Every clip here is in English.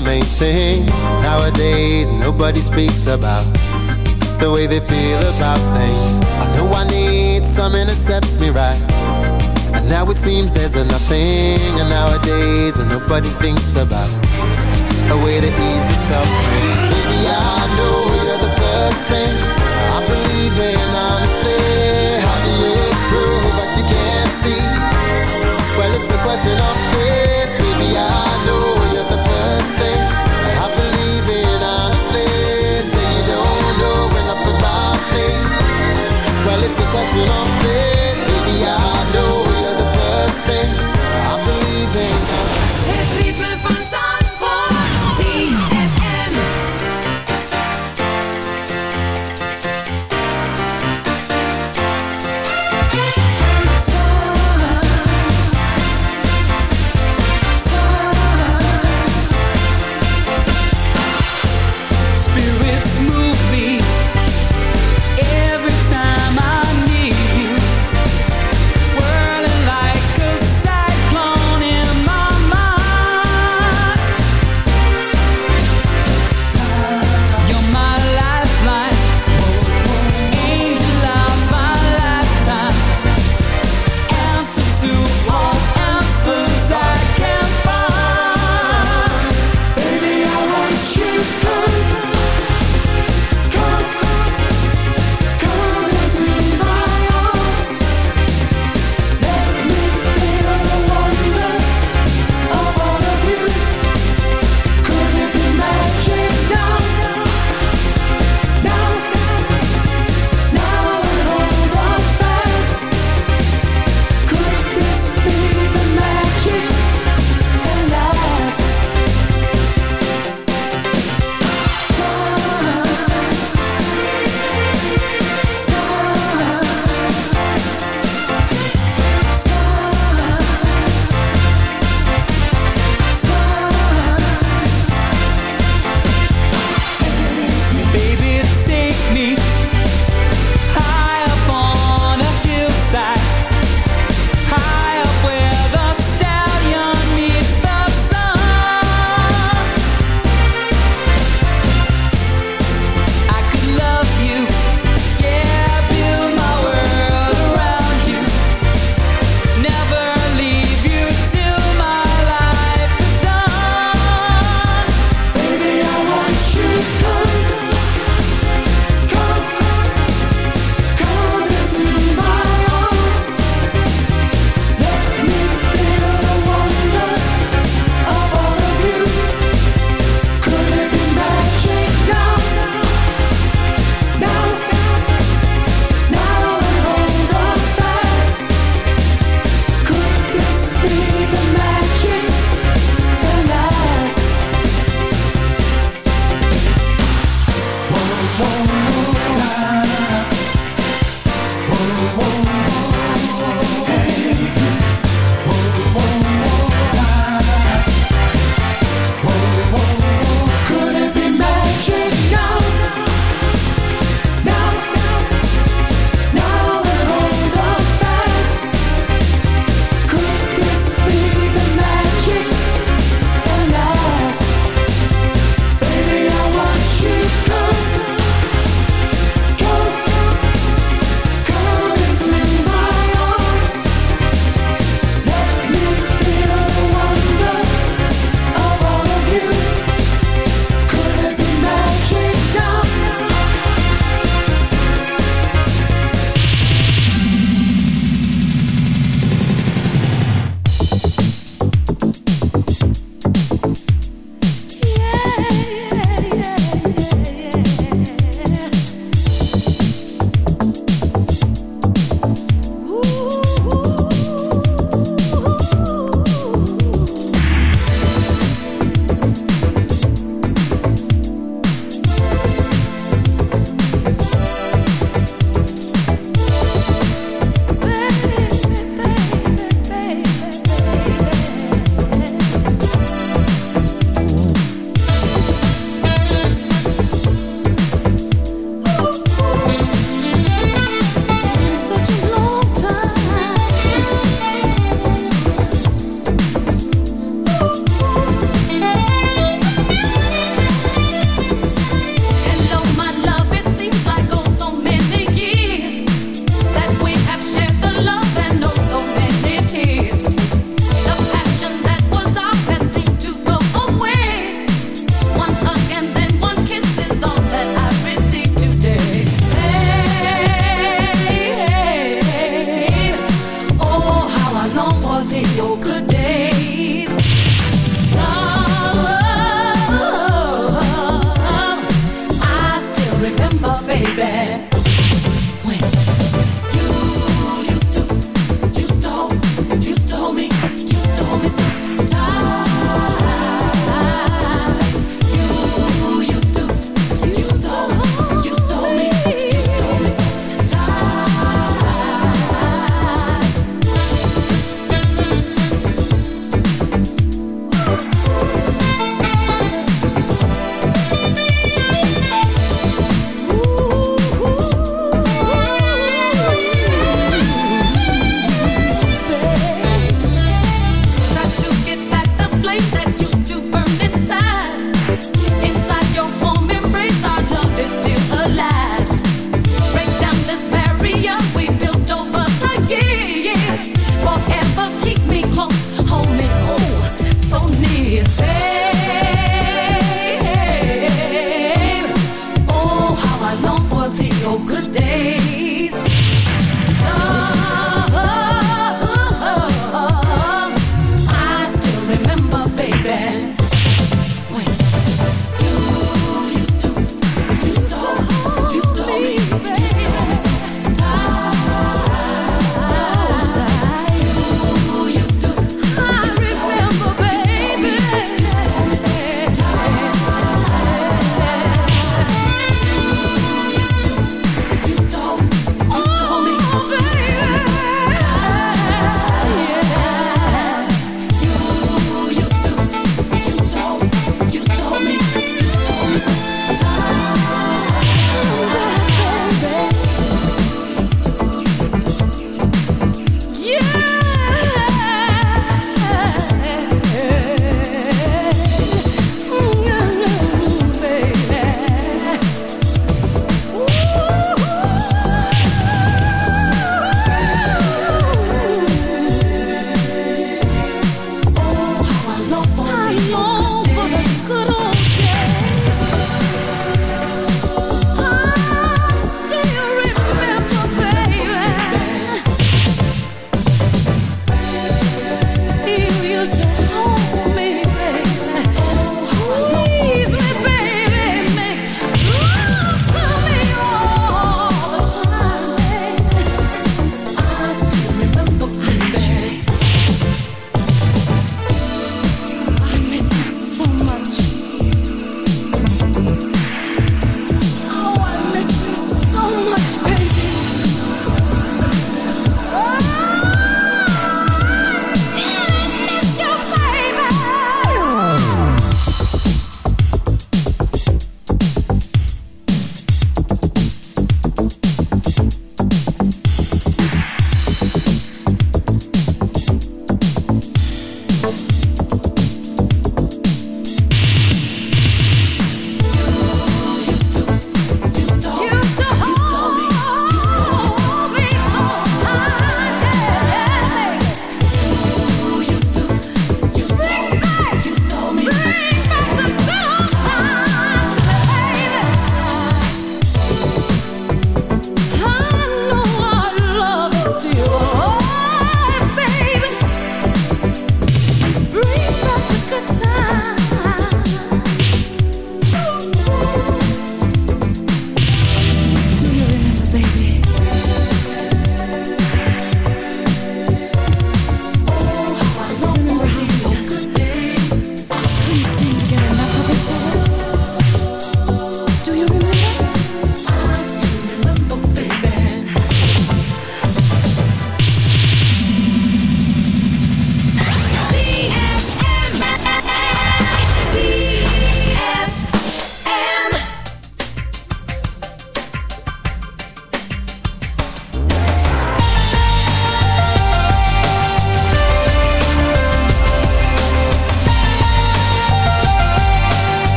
main thing Nowadays nobody speaks about. The way they feel about things. I know I need something to set me right. And now it seems there's a nothing And nowadays nobody thinks about A way to ease the suffering. Baby I know you're the first thing. I believe in honestly How do you prove what you can't see? Well it's a question of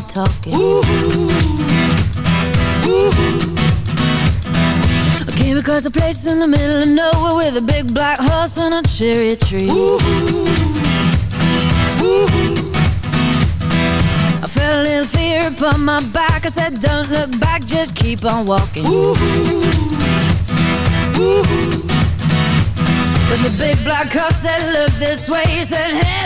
Talking. Ooh, ooh. I came across a place in the middle of nowhere with a big black horse and a cherry tree. Ooh, I felt a little fear upon my back. I said, Don't look back, just keep on walking. But the big black horse said, Look this way. He said, Hey,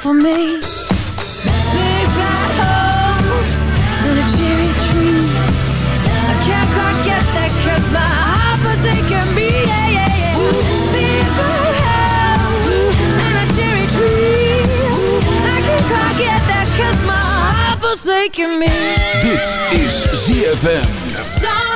for me. Black house and a cherry tree. I can't quite get that cause my heart forsaken me. Yeah, yeah, yeah. Black house and a cherry tree. I can't quite get that cause my heart forsaken me. Dit is ZFM.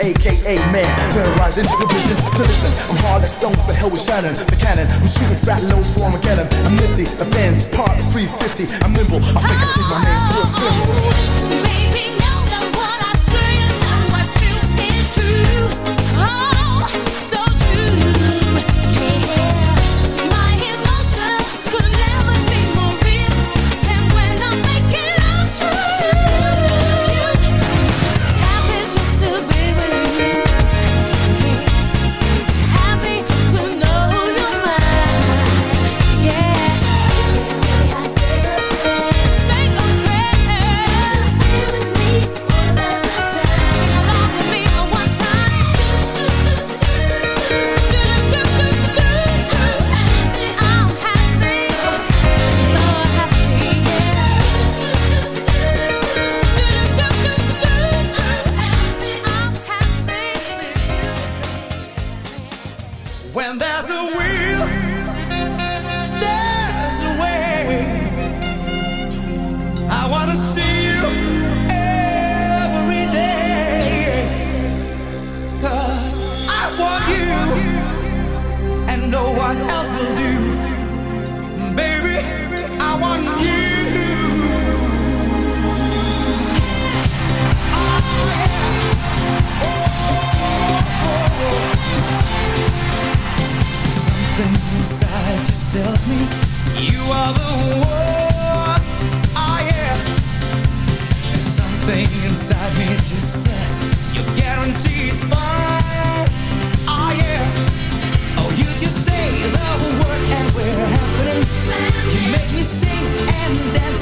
Aka man, terrorizing the vision. So listen, I'm hard like stones, the hell with Shannon, the cannon. I'm shooting fat loads for Armageddon. I'm nifty, the fans part 350. I'm nimble, I think I take my name to a symbol.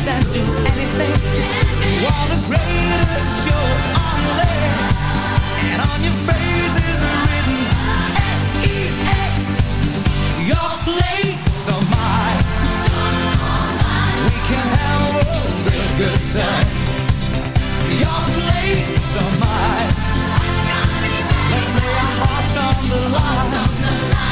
And do anything. You are the greatest show on land, and on your face is written S-E-X. Your place or mine. We can have a real good time. Your place or mine. Let's lay our hearts on the line.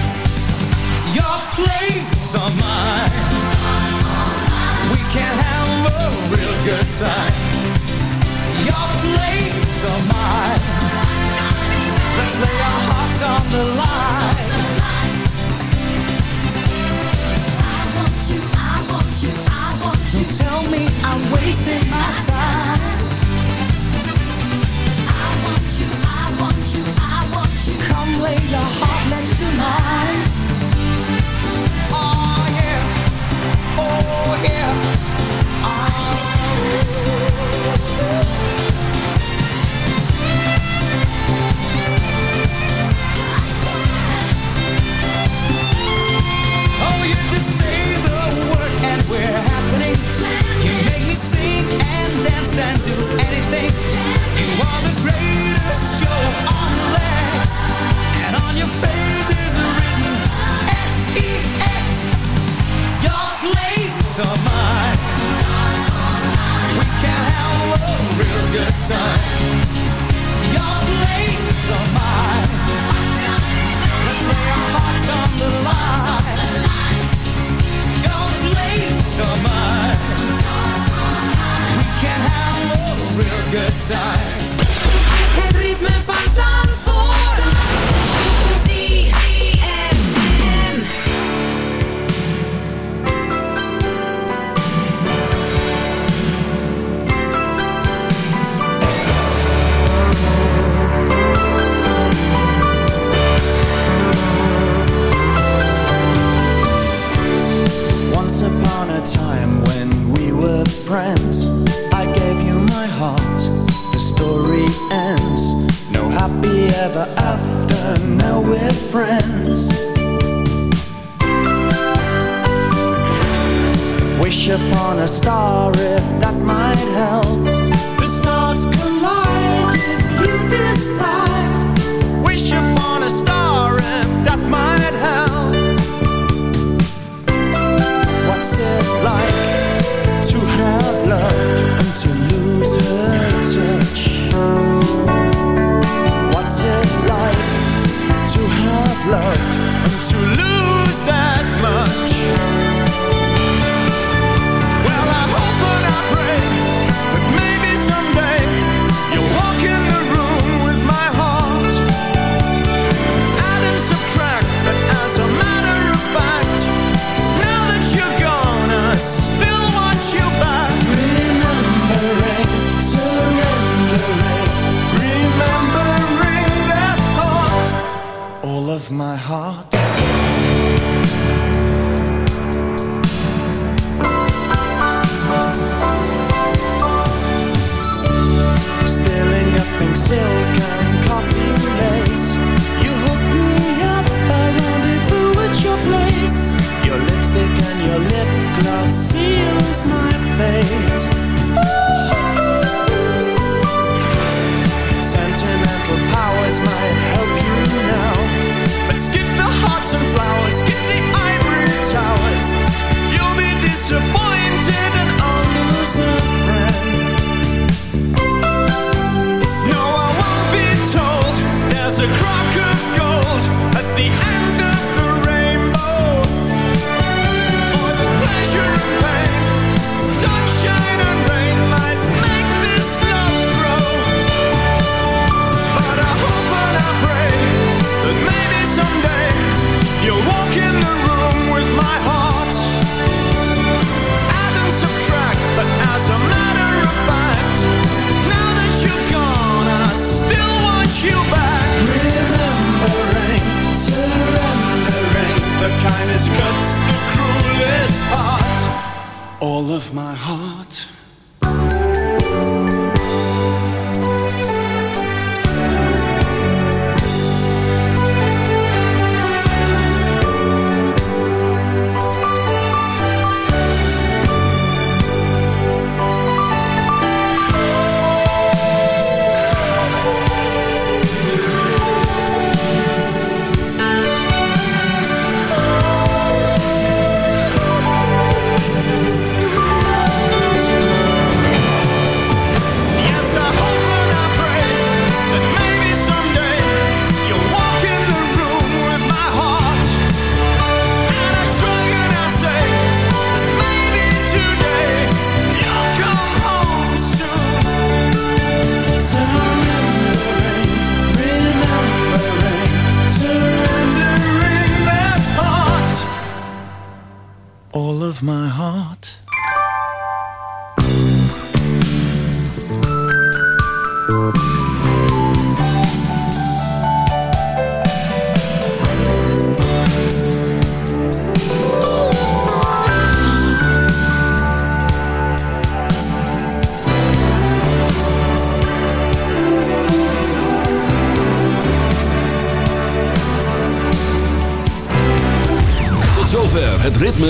mine. We can have a real good time. Your mine. Let's lay our hearts on the line. I want you, I want you, I want you. Don't tell me I'm wasting my time.